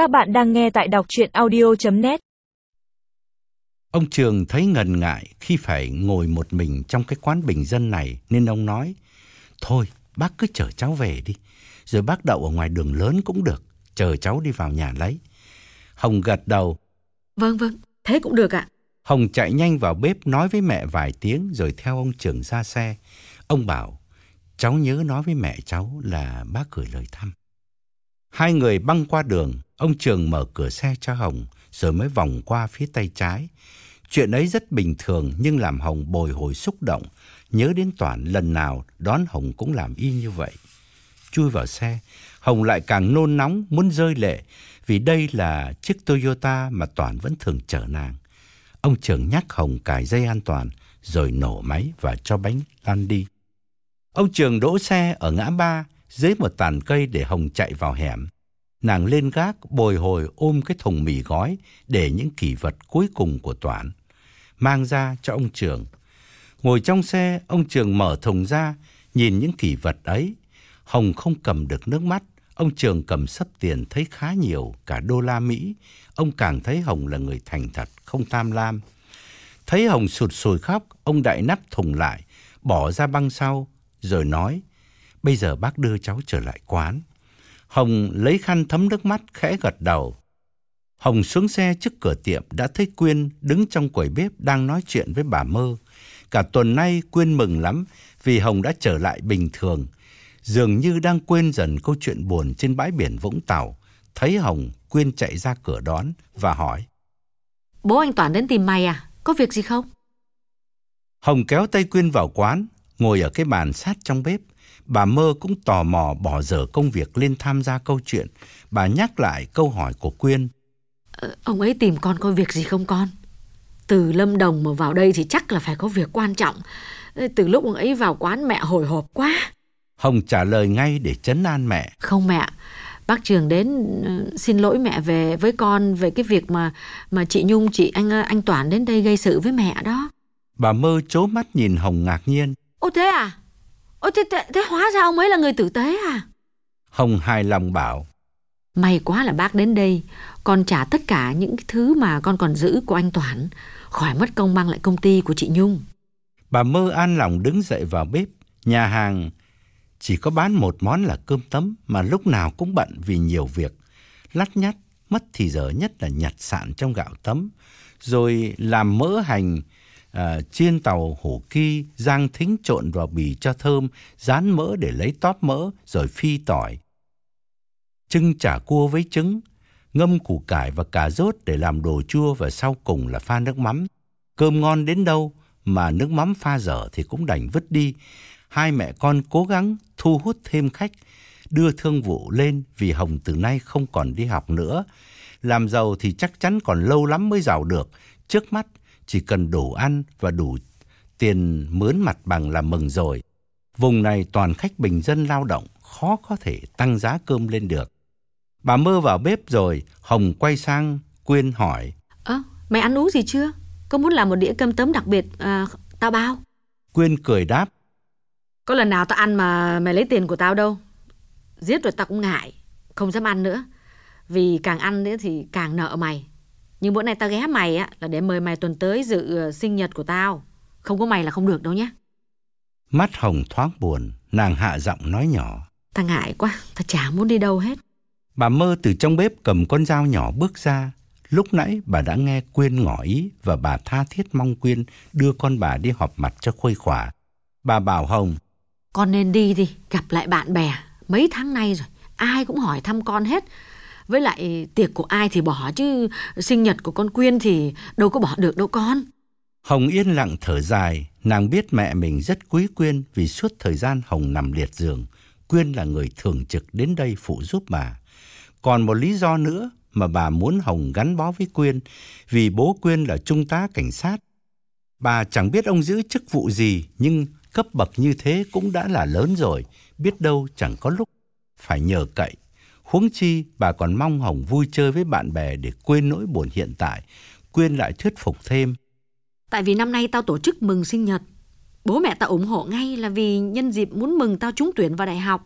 Các bạn đang nghe tại đọc chuyện audio.net Ông Trường thấy ngần ngại khi phải ngồi một mình trong cái quán bình dân này nên ông nói Thôi bác cứ chở cháu về đi, rồi bác đậu ở ngoài đường lớn cũng được, chờ cháu đi vào nhà lấy. Hồng gật đầu. Vâng vâng, thế cũng được ạ. Hồng chạy nhanh vào bếp nói với mẹ vài tiếng rồi theo ông Trường ra xe. Ông bảo cháu nhớ nói với mẹ cháu là bác gửi lời thăm. Hai người băng qua đường, ông Trường mở cửa xe cho Hồng, rồi mới vòng qua phía tay trái. Chuyện ấy rất bình thường nhưng làm Hồng bồi hồi xúc động, nhớ đến Toản lần nào đón Hồng cũng làm y như vậy. Chui vào xe, Hồng lại càng nôn nóng muốn rơi lệ vì đây là chiếc Toyota mà Toản vẫn thường chở nàng. Ông Trường nhắc Hồng cài dây an toàn rồi nổ máy và cho bánh lăn đi. Ông Trường đỗ xe ở ngã ba dưới một tàn cây để Hồng chạy vào hẻm. Nàng lên gác bồi hồi ôm cái thùng mì gói để những kỷ vật cuối cùng của Toản. Mang ra cho ông Trường. Ngồi trong xe, ông Trường mở thùng ra, nhìn những kỷ vật ấy. Hồng không cầm được nước mắt. Ông Trường cầm sấp tiền thấy khá nhiều, cả đô la Mỹ. Ông càng thấy Hồng là người thành thật, không tham lam. Thấy Hồng sụt sùi khóc, ông đại nắp thùng lại, bỏ ra băng sau, rồi nói, bây giờ bác đưa cháu trở lại quán. Hồng lấy khăn thấm nước mắt khẽ gật đầu. Hồng xuống xe trước cửa tiệm đã thấy Quyên đứng trong quầy bếp đang nói chuyện với bà Mơ. Cả tuần nay Quyên mừng lắm vì Hồng đã trở lại bình thường. Dường như đang quên dần câu chuyện buồn trên bãi biển Vũng Tàu. Thấy Hồng, Quyên chạy ra cửa đón và hỏi. Bố anh Toản đến tìm mày à? Có việc gì không? Hồng kéo tay Quyên vào quán, ngồi ở cái bàn sát trong bếp. Bà Mơ cũng tò mò bỏ dở công việc lên tham gia câu chuyện. Bà nhắc lại câu hỏi của Quyên. Ờ, ông ấy tìm con có việc gì không con? Từ Lâm Đồng mà vào đây thì chắc là phải có việc quan trọng. Từ lúc ông ấy vào quán mẹ hồi hộp quá. Hồng trả lời ngay để chấn an mẹ. Không mẹ, bác Trường đến ờ, xin lỗi mẹ về với con về cái việc mà mà chị Nhung, chị anh ờ, anh Toản đến đây gây sự với mẹ đó. Bà Mơ chố mắt nhìn Hồng ngạc nhiên. Ô thế à? Ô thế, thế, thế hóa ra ông ấy là người tử tế à? Hồng hài lòng bảo. May quá là bác đến đây, con trả tất cả những thứ mà con còn giữ của anh Toản, khỏi mất công mang lại công ty của chị Nhung. Bà Mơ an lòng đứng dậy vào bếp. Nhà hàng chỉ có bán một món là cơm tấm mà lúc nào cũng bận vì nhiều việc. Lắt nhắt, mất thì giờ nhất là nhặt sạn trong gạo tấm. Rồi làm mỡ hành, à, chiên tàu hổ ki, rang thính trộn vào bì cho thơm, rán mỡ để lấy tóp mỡ, rồi phi tỏi. Trưng chả cua với trứng, ngâm củ cải và cà rốt để làm đồ chua và sau cùng là pha nước mắm. Cơm ngon đến đâu mà nước mắm pha dở thì cũng đành vứt đi. Hai mẹ con cố gắng thu hút thêm khách, đưa thương vụ lên vì Hồng từ nay không còn đi học nữa. Làm giàu thì chắc chắn còn lâu lắm mới giàu được. Trước mắt chỉ cần đủ ăn và đủ tiền mướn mặt bằng là mừng rồi. Vùng này toàn khách bình dân lao động, khó có thể tăng giá cơm lên được. Bà mơ vào bếp rồi, Hồng quay sang Quyên hỏi. Ơ, mày ăn uống gì chưa? Có muốn làm một đĩa cơm tấm đặc biệt à, tao bao? Quyên cười đáp. Có lần nào tao ăn mà mày lấy tiền của tao đâu. Giết rồi tao cũng ngại, không dám ăn nữa. Vì càng ăn nữa thì càng nợ mày. Nhưng bữa nay tao ghé mày á là để mời mày tuần tới dự ờ, sinh nhật của tao. Không có mày là không được đâu nhé. Mắt Hồng thoáng buồn, nàng hạ giọng nói nhỏ. Tao ngại quá, tao chả muốn đi đâu hết. Bà mơ từ trong bếp cầm con dao nhỏ bước ra. Lúc nãy bà đã nghe Quyên ngỏ ý và bà tha thiết mong Quyên đưa con bà đi họp mặt cho khuây khỏa. Bà bảo Hồng, Con nên đi đi, gặp lại bạn bè. Mấy tháng nay rồi, ai cũng hỏi thăm con hết. Với lại tiệc của ai thì bỏ chứ sinh nhật của con Quyên thì đâu có bỏ được đâu con. Hồng yên lặng thở dài, nàng biết mẹ mình rất quý Quyên vì suốt thời gian Hồng nằm liệt giường, Quyên là người thường trực đến đây phụ giúp bà. Còn một lý do nữa mà bà muốn Hồng gắn bó với Quyên vì bố Quyên là trung tá cảnh sát. Bà chẳng biết ông giữ chức vụ gì nhưng cấp bậc như thế cũng đã là lớn rồi, biết đâu chẳng có lúc phải nhờ cậy. Huống chi bà còn mong Hồng vui chơi với bạn bè để quên nỗi buồn hiện tại. Quyên lại thuyết phục thêm. Tại vì năm nay tao tổ chức mừng sinh nhật. Bố mẹ tao ủng hộ ngay là vì nhân dịp muốn mừng tao trúng tuyển vào đại học.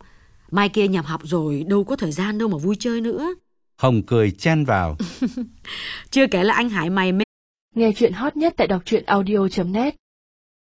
Mai kia nhập học rồi đâu có thời gian đâu mà vui chơi nữa. Hồng cười chen vào. Chưa kể là anh Hải mày mê Nghe chuyện hot nhất tại đọc truyện audio.net